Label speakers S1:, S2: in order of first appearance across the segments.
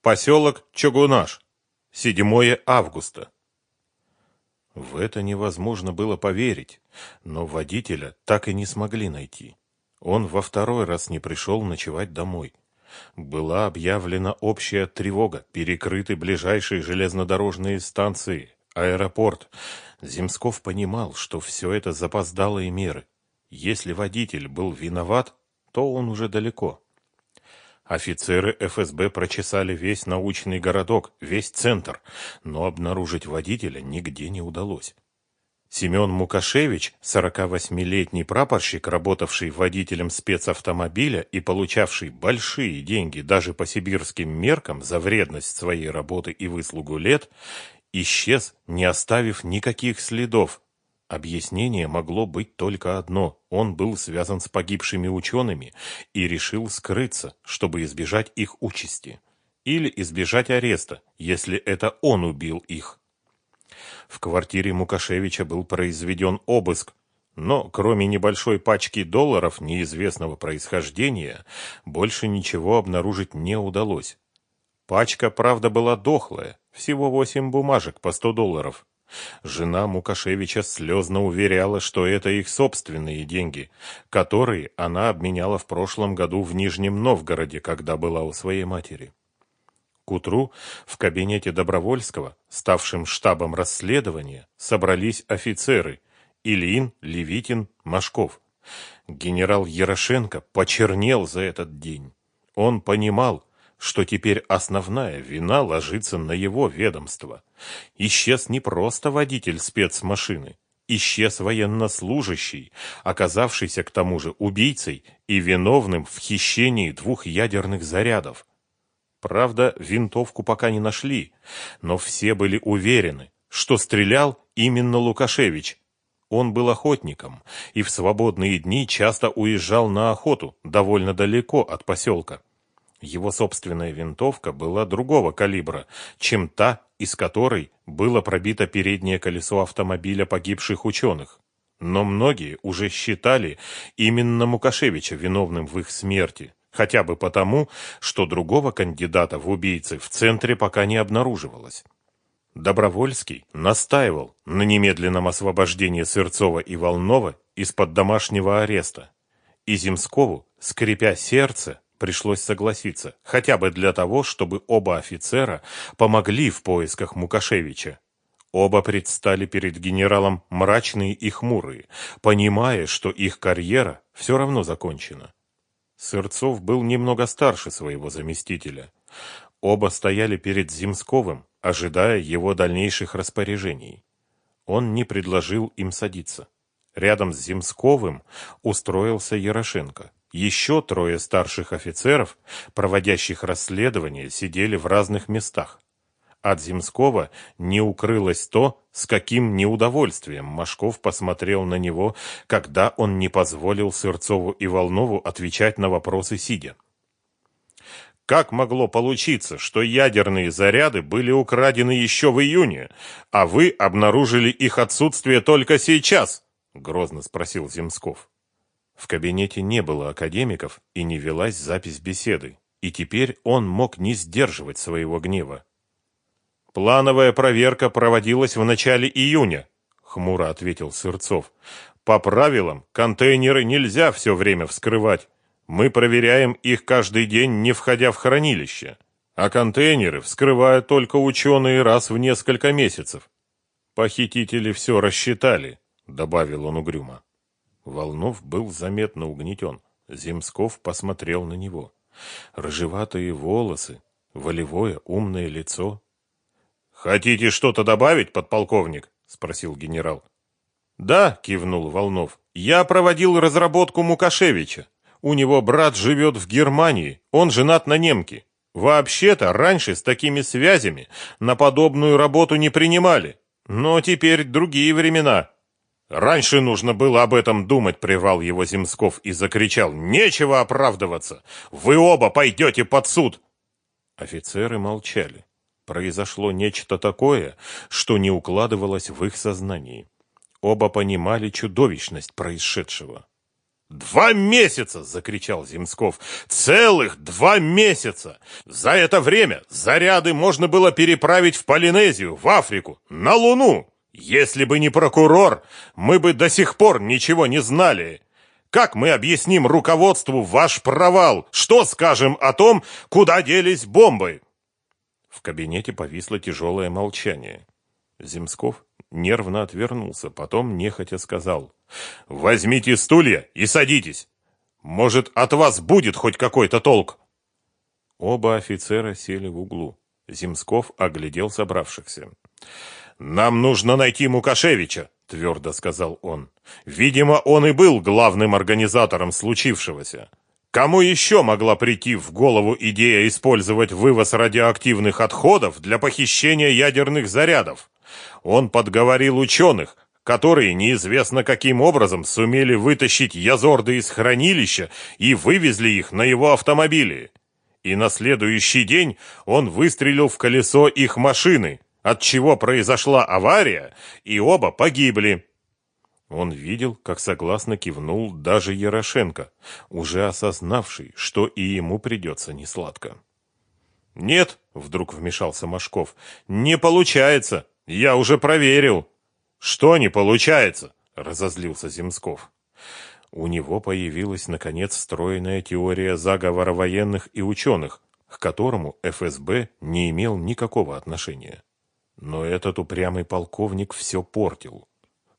S1: Поселок Чугунаш. 7 августа. В это невозможно было поверить, но водителя так и не смогли найти. Он во второй раз не пришел ночевать домой. Была объявлена общая тревога, перекрыты ближайшие железнодорожные станции, аэропорт. Земсков понимал, что все это запоздалые меры. Если водитель был виноват, то он уже далеко. Офицеры ФСБ прочесали весь научный городок, весь центр, но обнаружить водителя нигде не удалось. Семен Мукашевич, 48-летний прапорщик, работавший водителем спецавтомобиля и получавший большие деньги даже по сибирским меркам за вредность своей работы и выслугу лет, исчез, не оставив никаких следов, Объяснение могло быть только одно. Он был связан с погибшими учеными и решил скрыться, чтобы избежать их участи. Или избежать ареста, если это он убил их. В квартире Мукашевича был произведен обыск, но кроме небольшой пачки долларов неизвестного происхождения, больше ничего обнаружить не удалось. Пачка, правда, была дохлая, всего восемь бумажек по сто долларов. Жена Мукашевича слезно уверяла, что это их собственные деньги, которые она обменяла в прошлом году в Нижнем Новгороде, когда была у своей матери. К утру в кабинете Добровольского, ставшем штабом расследования, собрались офицеры Ильин, Левитин, Машков. Генерал Ярошенко почернел за этот день. Он понимал, что теперь основная вина ложится на его ведомство. Исчез не просто водитель спецмашины, исчез военнослужащий, оказавшийся к тому же убийцей и виновным в хищении двух ядерных зарядов. Правда, винтовку пока не нашли, но все были уверены, что стрелял именно Лукашевич. Он был охотником и в свободные дни часто уезжал на охоту довольно далеко от поселка. Его собственная винтовка была другого калибра, чем та, из которой было пробито переднее колесо автомобиля погибших ученых. Но многие уже считали именно Мукашевича виновным в их смерти, хотя бы потому, что другого кандидата в убийцы в центре пока не обнаруживалось. Добровольский настаивал на немедленном освобождении Сырцова и Волнова из-под домашнего ареста. И Земскову, скрипя сердце, пришлось согласиться, хотя бы для того, чтобы оба офицера помогли в поисках Мукашевича. Оба предстали перед генералом мрачные и хмурые, понимая, что их карьера все равно закончена. Сырцов был немного старше своего заместителя. Оба стояли перед Земсковым, ожидая его дальнейших распоряжений. Он не предложил им садиться. Рядом с Земсковым устроился Ярошенко. Еще трое старших офицеров, проводящих расследование, сидели в разных местах. От Земского не укрылось то, с каким неудовольствием Машков посмотрел на него, когда он не позволил Сырцову и Волнову отвечать на вопросы сидя. Как могло получиться, что ядерные заряды были украдены еще в июне, а вы обнаружили их отсутствие только сейчас? грозно спросил Земсков. В кабинете не было академиков и не велась запись беседы, и теперь он мог не сдерживать своего гнева. Плановая проверка проводилась в начале июня, хмуро ответил Сырцов. По правилам, контейнеры нельзя все время вскрывать. Мы проверяем их каждый день, не входя в хранилище. А контейнеры вскрывают только ученые раз в несколько месяцев. Похитители все рассчитали, добавил он угрюмо. Волнов был заметно угнетен. Земсков посмотрел на него. Рыжеватые волосы, волевое умное лицо. «Хотите что-то добавить, подполковник?» — спросил генерал. «Да», — кивнул Волнов, — «я проводил разработку Мукашевича. У него брат живет в Германии, он женат на немке. Вообще-то раньше с такими связями на подобную работу не принимали. Но теперь другие времена. Раньше нужно было об этом думать, прервал его Земсков и закричал: "Нечего оправдываться! Вы оба пойдете под суд!" Офицеры молчали. Произошло нечто такое, что не укладывалось в их сознании. Оба понимали чудовищность происшедшего. Два месяца, закричал Земсков. Целых два месяца. За это время заряды можно было переправить в Полинезию, в Африку, на Луну. Если бы не прокурор, мы бы до сих пор ничего не знали. Как мы объясним руководству ваш провал? Что скажем о том, куда делись бомбы? В кабинете повисло тяжелое молчание. Земсков нервно отвернулся, потом нехотя сказал: "Возьмите стулья и садитесь. Может, от вас будет хоть какой-то толк". Оба офицера сели в углу. Земсков оглядел собравшихся. Нам нужно найти Мукашевича, твердо сказал он. Видимо, он и был главным организатором случившегося. Кому еще могла прийти в голову идея использовать вывоз радиоактивных отходов для похищения ядерных зарядов? Он подговорил ученых, которые неизвестно каким образом сумели вытащить язорды из хранилища и вывезли их на его автомобиле. И на следующий день он выстрелил в колесо их машины, от чего произошла авария, и оба погибли. Он видел, как согласно кивнул даже Ярошенко, уже осознавший, что и ему придется несладко. «Нет», — вдруг вмешался Машков, — «не получается. Я уже проверил». «Что не получается?» — разозлился Земсков. У него появилась, наконец, стройная теория заговора военных и ученых, к которому ФСБ не имел никакого отношения. Но этот упрямый полковник все портил.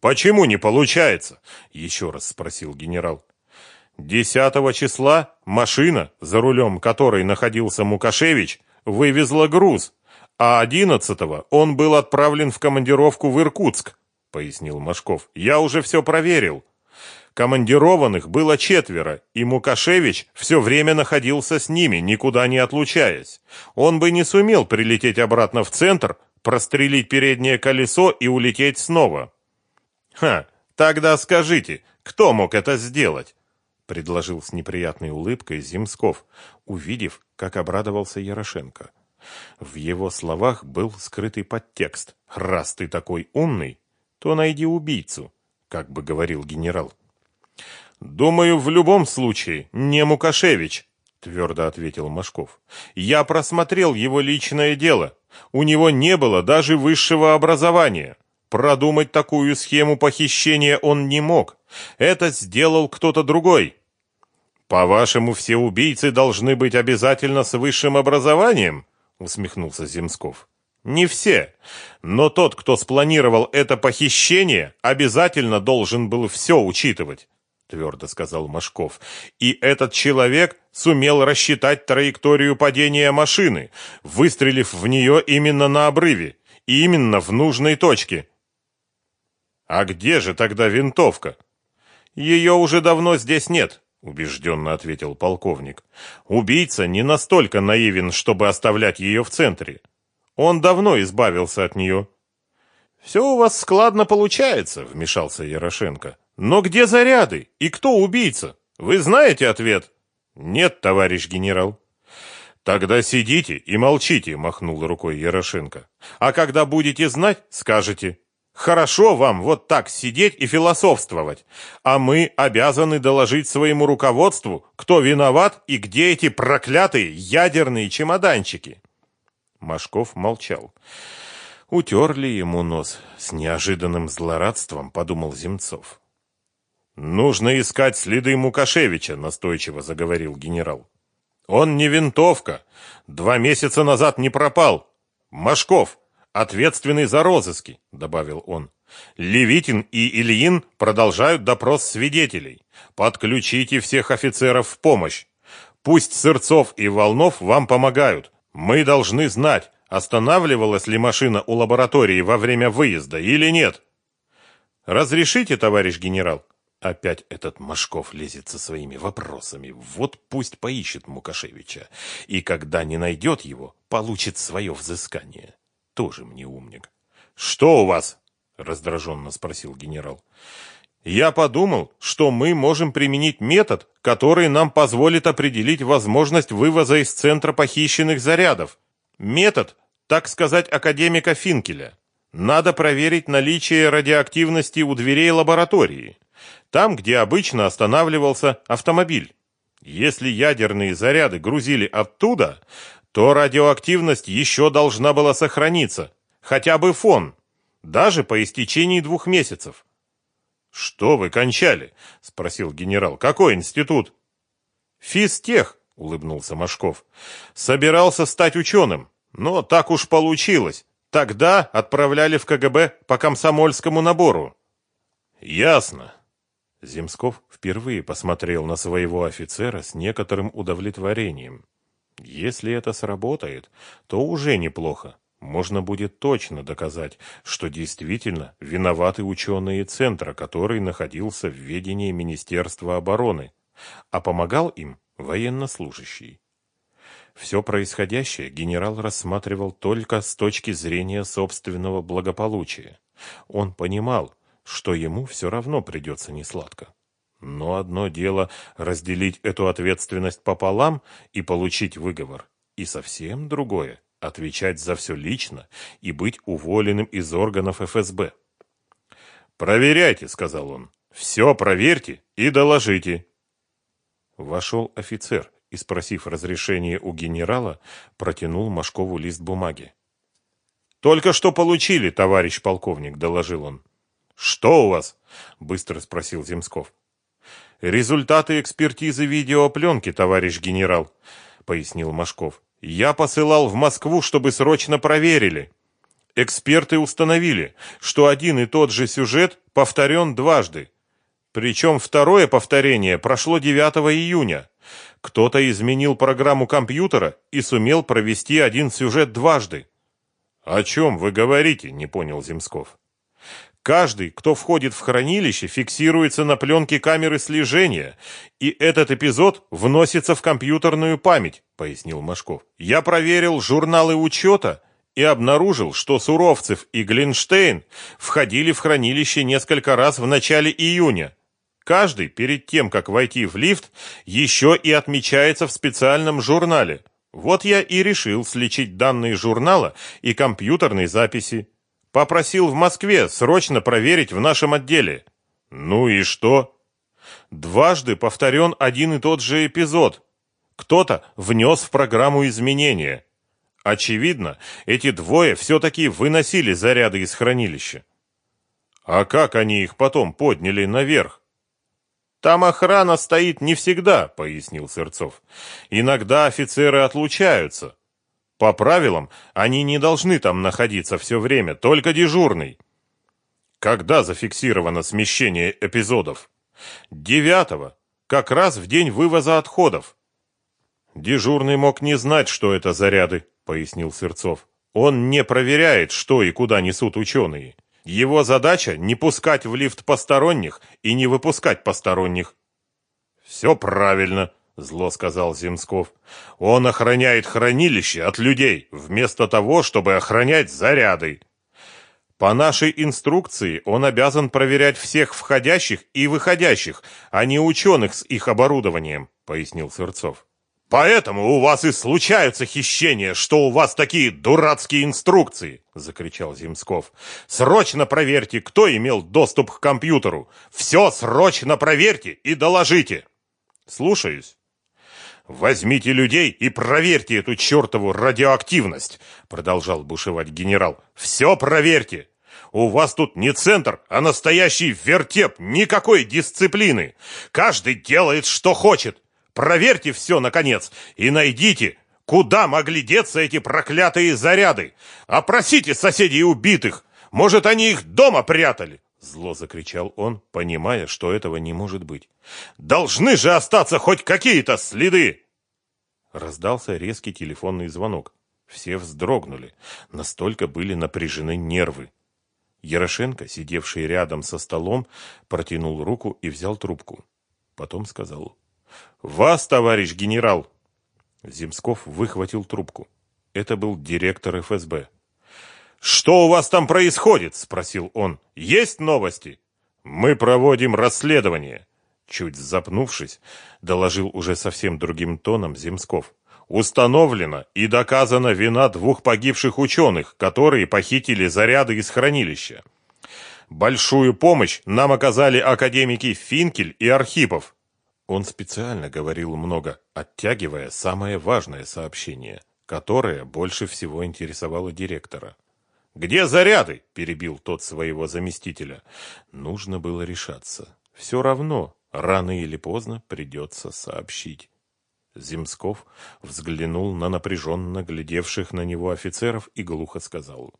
S1: «Почему не получается?» – еще раз спросил генерал. «Десятого числа машина, за рулем которой находился Мукашевич, вывезла груз, а одиннадцатого он был отправлен в командировку в Иркутск», – пояснил Машков. «Я уже все проверил. Командированных было четверо, и Мукашевич все время находился с ними, никуда не отлучаясь. Он бы не сумел прилететь обратно в центр, прострелить переднее колесо и улететь снова. Ха, тогда скажите, кто мог это сделать? предложил с неприятной улыбкой Земсков, увидев, как обрадовался Ярошенко. В его словах был скрытый подтекст: "Раз ты такой умный, то найди убийцу", как бы говорил генерал. Думаю, в любом случае не Мукашевич, твердо ответил Машков. Я просмотрел его личное дело. У него не было даже высшего образования. Продумать такую схему похищения он не мог. Это сделал кто-то другой. По-вашему, все убийцы должны быть обязательно с высшим образованием? усмехнулся Земсков. Не все, но тот, кто спланировал это похищение, обязательно должен был все учитывать твердо сказал Машков. И этот человек сумел рассчитать траекторию падения машины, выстрелив в нее именно на обрыве, именно в нужной точке. А где же тогда винтовка? Ее уже давно здесь нет, убежденно ответил полковник. Убийца не настолько наивен, чтобы оставлять ее в центре. Он давно избавился от нее. «Все у вас складно получается, вмешался Ярошенко. Но где заряды? И кто убийца? Вы знаете ответ? Нет, товарищ генерал. Тогда сидите и молчите, махнул рукой Ярошенко. А когда будете знать, скажете. Хорошо вам вот так сидеть и философствовать, а мы обязаны доложить своему руководству, кто виноват и где эти проклятые ядерные чемоданчики. Машков молчал. Утерли ему нос с неожиданным злорадством, подумал Земцов. Нужно искать следы Мукашевича, настойчиво заговорил генерал. Он не винтовка. Два месяца назад не пропал. Машков, ответственный за розыски, добавил он. Левитин и Ильин продолжают допрос свидетелей. Подключите всех офицеров в помощь. Пусть Сырцов и Волнов вам помогают. Мы должны знать, останавливалась ли машина у лаборатории во время выезда или нет. Разрешите, товарищ генерал? Опять этот Машков лезет со своими вопросами. Вот пусть поищет Мукашевича. И когда не найдет его, получит свое взыскание. Тоже мне умник. «Что у вас?» — раздраженно спросил генерал. «Я подумал, что мы можем применить метод, который нам позволит определить возможность вывоза из центра похищенных зарядов. Метод, так сказать, академика Финкеля. Надо проверить наличие радиоактивности у дверей лаборатории». Там, где обычно останавливался автомобиль. Если ядерные заряды грузили оттуда, то радиоактивность еще должна была сохраниться, хотя бы фон, даже по истечении двух месяцев. «Что вы кончали?» — спросил генерал. «Какой институт?» «Физтех», — улыбнулся Машков. «Собирался стать ученым, но так уж получилось. Тогда отправляли в КГБ по комсомольскому набору». «Ясно». Земсков впервые посмотрел на своего офицера с некоторым удовлетворением. «Если это сработает, то уже неплохо можно будет точно доказать, что действительно виноваты ученые Центра, который находился в ведении Министерства обороны, а помогал им военнослужащий. Все происходящее генерал рассматривал только с точки зрения собственного благополучия. Он понимал, что ему все равно придется несладко. Но одно дело разделить эту ответственность пополам и получить выговор, и совсем другое отвечать за все лично и быть уволенным из органов ФСБ. «Проверяйте», — сказал он. «Все проверьте и доложите». Вошел офицер и, спросив разрешения у генерала, протянул Машкову лист бумаги. «Только что получили, товарищ полковник», — доложил он. «Что у вас?» — быстро спросил Земсков. «Результаты экспертизы видеопленки, товарищ генерал», — пояснил Машков. Я посылал в Москву, чтобы срочно проверили. Эксперты установили, что один и тот же сюжет повторен дважды. Причем второе повторение прошло 9 июня. Кто-то изменил программу компьютера и сумел провести один сюжет дважды. «О чем вы говорите?» – не понял Земсков. Каждый, кто входит в хранилище, фиксируется на пленке камеры слежения, и этот эпизод вносится в компьютерную память, пояснил Машков. Я проверил журналы учета и обнаружил, что Суровцев и Глинштейн входили в хранилище несколько раз в начале июня. Каждый перед тем, как войти в лифт, еще и отмечается в специальном журнале. Вот я и решил сличить данные журнала и компьютерной записи. Попросил в Москве срочно проверить в нашем отделе. Ну и что? Дважды повторен один и тот же эпизод. Кто-то внес в программу изменения. Очевидно, эти двое все-таки выносили заряды из хранилища. А как они их потом подняли наверх? Там охрана стоит не всегда, пояснил Сырцов. Иногда офицеры отлучаются. По правилам, они не должны там находиться все время, только дежурный. Когда зафиксировано смещение эпизодов? Девятого, как раз в день вывоза отходов. Дежурный мог не знать, что это заряды, пояснил Сырцов. Он не проверяет, что и куда несут ученые. Его задача не пускать в лифт посторонних и не выпускать посторонних. Все правильно, зло сказал Земсков. Он охраняет хранилище от людей, вместо того, чтобы охранять заряды. По нашей инструкции он обязан проверять всех входящих и выходящих, а не ученых с их оборудованием, пояснил Сырцов. Поэтому у вас и случаются хищения, что у вас такие дурацкие инструкции, закричал Земсков. Срочно проверьте, кто имел доступ к компьютеру. Все срочно проверьте и доложите. Слушаюсь. «Возьмите людей и проверьте эту чертову радиоактивность!» Продолжал бушевать генерал. «Все проверьте! У вас тут не центр, а настоящий вертеп, никакой дисциплины! Каждый делает, что хочет! Проверьте все, наконец, и найдите, куда могли деться эти проклятые заряды! Опросите соседей убитых! Может, они их дома прятали!» Зло закричал он, понимая, что этого не может быть. «Должны же остаться хоть какие-то следы!» Раздался резкий телефонный звонок. Все вздрогнули, настолько были напряжены нервы. Ярошенко, сидевший рядом со столом, протянул руку и взял трубку. Потом сказал «Вас, товарищ генерал!» Земсков выхватил трубку. Это был директор ФСБ. «Что у вас там происходит?» – спросил он. «Есть новости?» «Мы проводим расследование», – чуть запнувшись, доложил уже совсем другим тоном Земсков. «Установлена и доказана вина двух погибших ученых, которые похитили заряды из хранилища. Большую помощь нам оказали академики Финкель и Архипов. Он специально говорил много, оттягивая самое важное сообщение, которое больше всего интересовало директора. «Где заряды?» – перебил тот своего заместителя. Нужно было решаться. Все равно, рано или поздно придется сообщить. Земсков взглянул на напряженно глядевших на него офицеров и глухо сказал.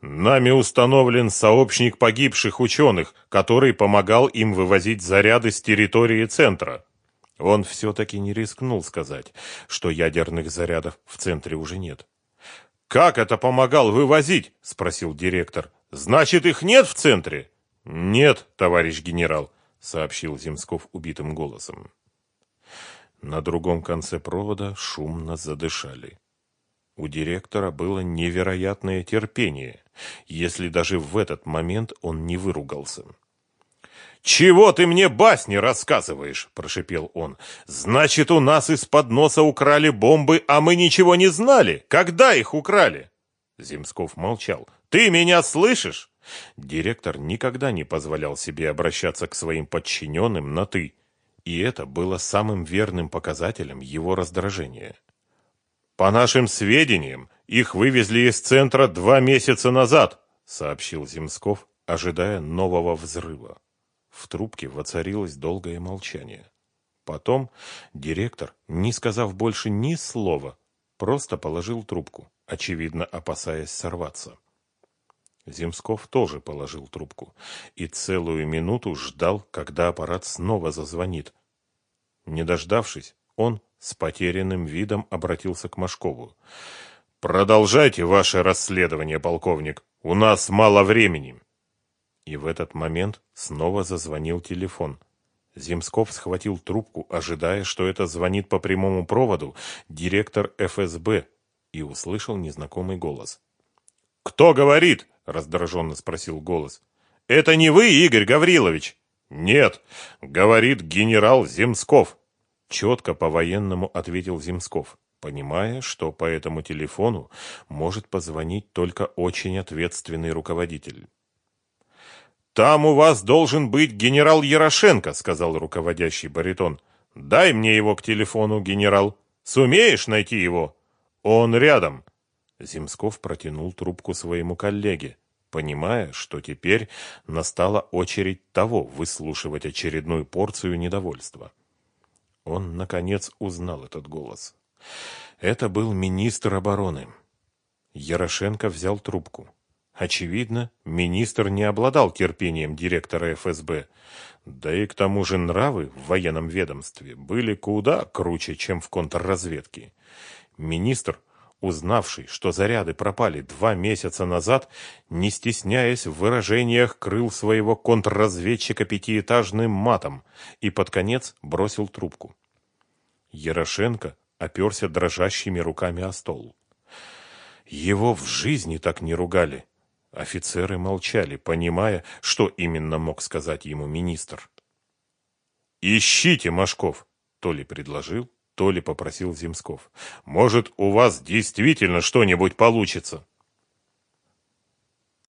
S1: «Нами установлен сообщник погибших ученых, который помогал им вывозить заряды с территории центра». Он все-таки не рискнул сказать, что ядерных зарядов в центре уже нет. «Как это помогал вывозить?» – спросил директор. «Значит, их нет в центре?» «Нет, товарищ генерал», – сообщил Земсков убитым голосом. На другом конце провода шумно задышали. У директора было невероятное терпение, если даже в этот момент он не выругался. «Чего ты мне басни рассказываешь?» – прошипел он. «Значит, у нас из-под носа украли бомбы, а мы ничего не знали? Когда их украли?» Земсков молчал. «Ты меня слышишь?» Директор никогда не позволял себе обращаться к своим подчиненным на «ты». И это было самым верным показателем его раздражения. «По нашим сведениям, их вывезли из центра два месяца назад», сообщил Земсков, ожидая нового взрыва. В трубке воцарилось долгое молчание. Потом директор, не сказав больше ни слова, просто положил трубку, очевидно опасаясь сорваться. Земсков тоже положил трубку и целую минуту ждал, когда аппарат снова зазвонит, не дождавшись, он с потерянным видом обратился к Машкову. «Продолжайте ваше расследование, полковник. У нас мало времени». И в этот момент снова зазвонил телефон. Земсков схватил трубку, ожидая, что это звонит по прямому проводу директор ФСБ, и услышал незнакомый голос. «Кто говорит?» – раздраженно спросил голос. «Это не вы, Игорь Гаврилович?» «Нет», — говорит генерал Земсков. Четко по-военному ответил Земсков, понимая, что по этому телефону может позвонить только очень ответственный руководитель. «Там у вас должен быть генерал Ярошенко», — сказал руководящий баритон. «Дай мне его к телефону, генерал. Сумеешь найти его?» «Он рядом». Земсков протянул трубку своему коллеге понимая, что теперь настала очередь того выслушивать очередную порцию недовольства. Он, наконец, узнал этот голос. Это был министр обороны. Ярошенко взял трубку. Очевидно, министр не обладал терпением директора ФСБ, да и к тому же нравы в военном ведомстве были куда круче, чем в контрразведке. Министр узнавший, что заряды пропали два месяца назад, не стесняясь в выражениях, крыл своего контрразведчика пятиэтажным матом и под конец бросил трубку. Ярошенко оперся дрожащими руками о стол. Его в жизни так не ругали. Офицеры молчали, понимая, что именно мог сказать ему министр. «Ищите, Машков!» — то ли предложил, то ли попросил Земсков. «Может, у вас действительно что-нибудь получится?»